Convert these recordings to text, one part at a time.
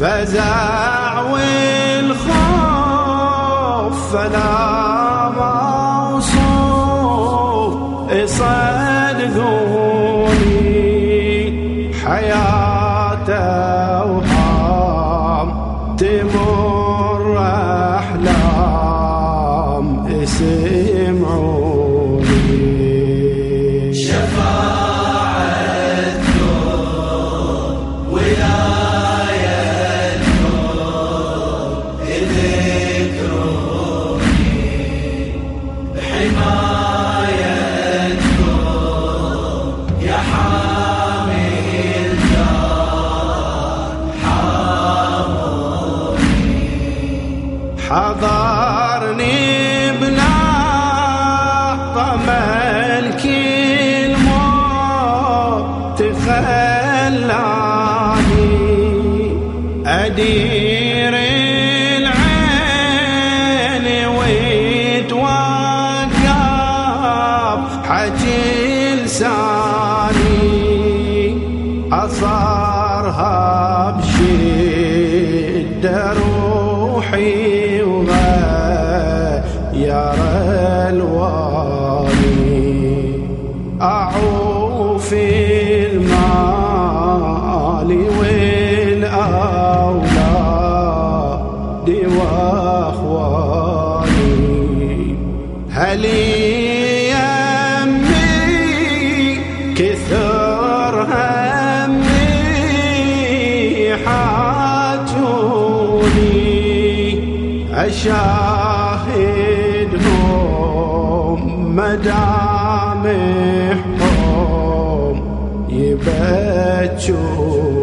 فزع والخوف فلا يا الوالي. أعوف أشاهد مدامحهم يبتشوني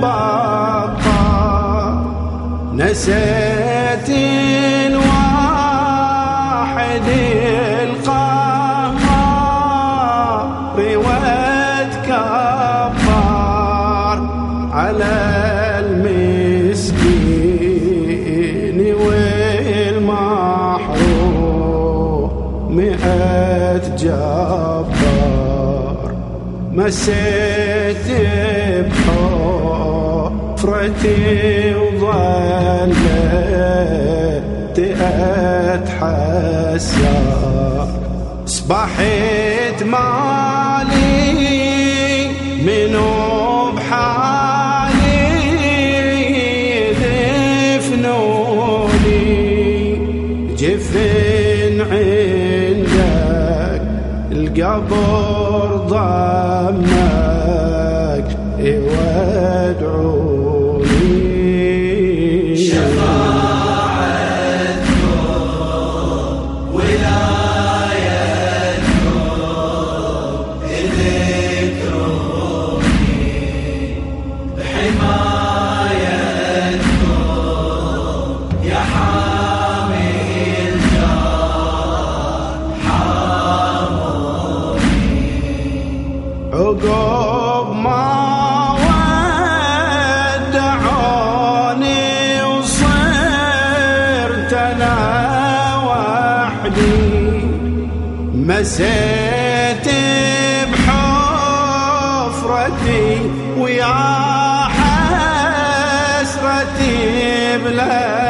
واتبقى نسيت الواحد القهار واتكبر على المسكين مئة جبار. مسيت بحفرتي وظلت أتحسر صبحت مالي منو بحالي دفنوني جفن عين القبر ضمك وادعوني شفاعتكم بحفرتي ويا حسرتي بلحدي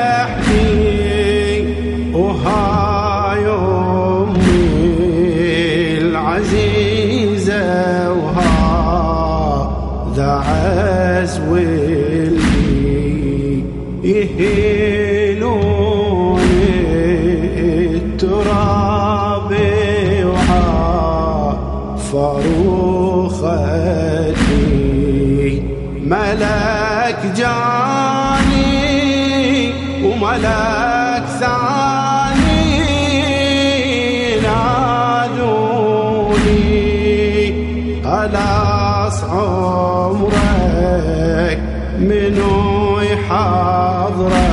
منو حضرك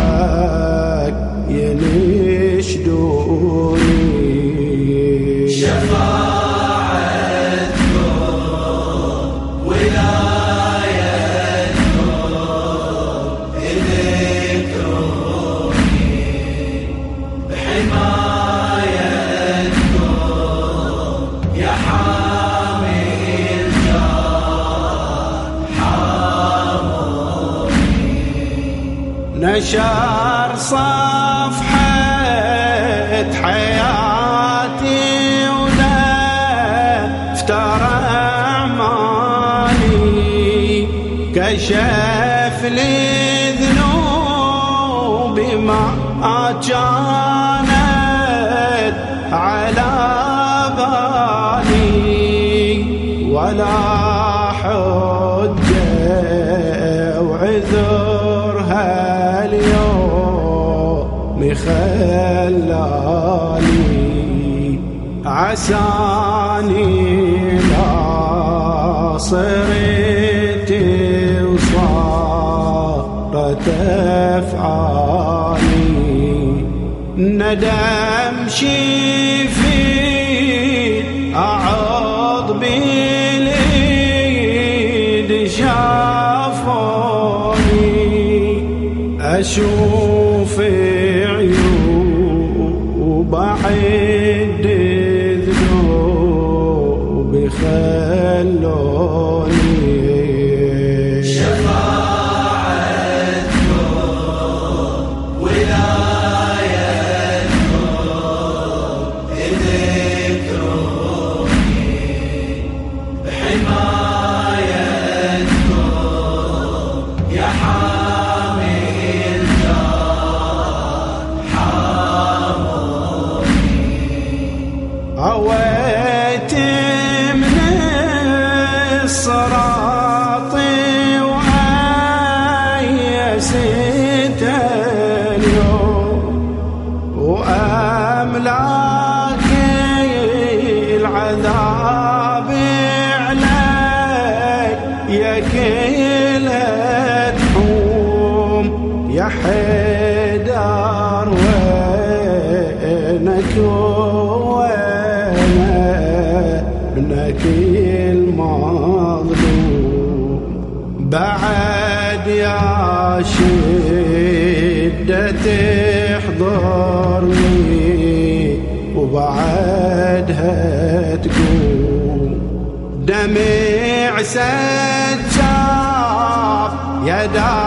نشر صفحة حياتي ولا افترى أعمالي. كشف لي ذنوبي ما كانت على بالي. ولا عساني لا صرت وصارت أفعالي. ندم شيفي اعوض باليد شافوني أشوف ذنوب شدة تحضرني وبعدها تقوم دمع سجاب يا داحي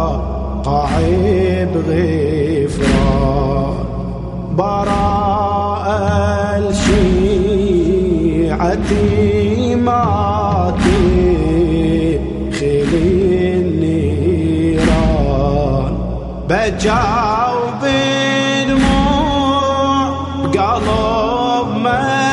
بمواقع بغفران براء الشيعة ما تخل النيران. بجاو بدموع بقلب مفجوع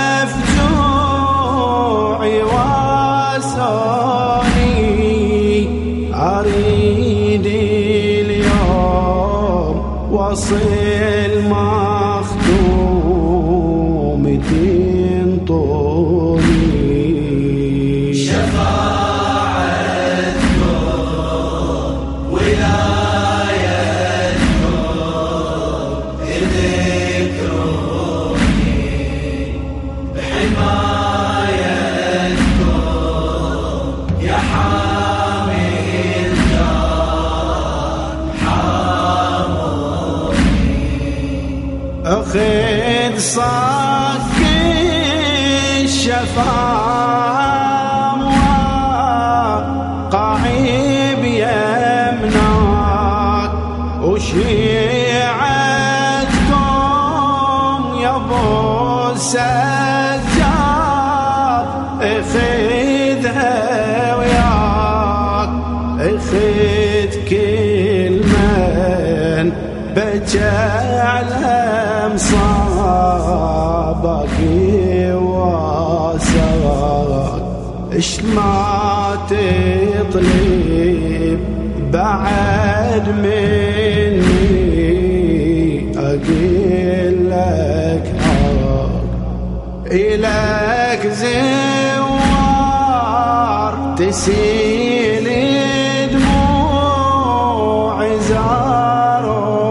وشيعتكم يا أبو السجاد اخذها وياك أخذ كل من بكى على مصابك واساك. اش ما تطلب بعد مني إلك زوار تسيل دموع زاروني.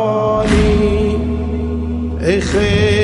إخي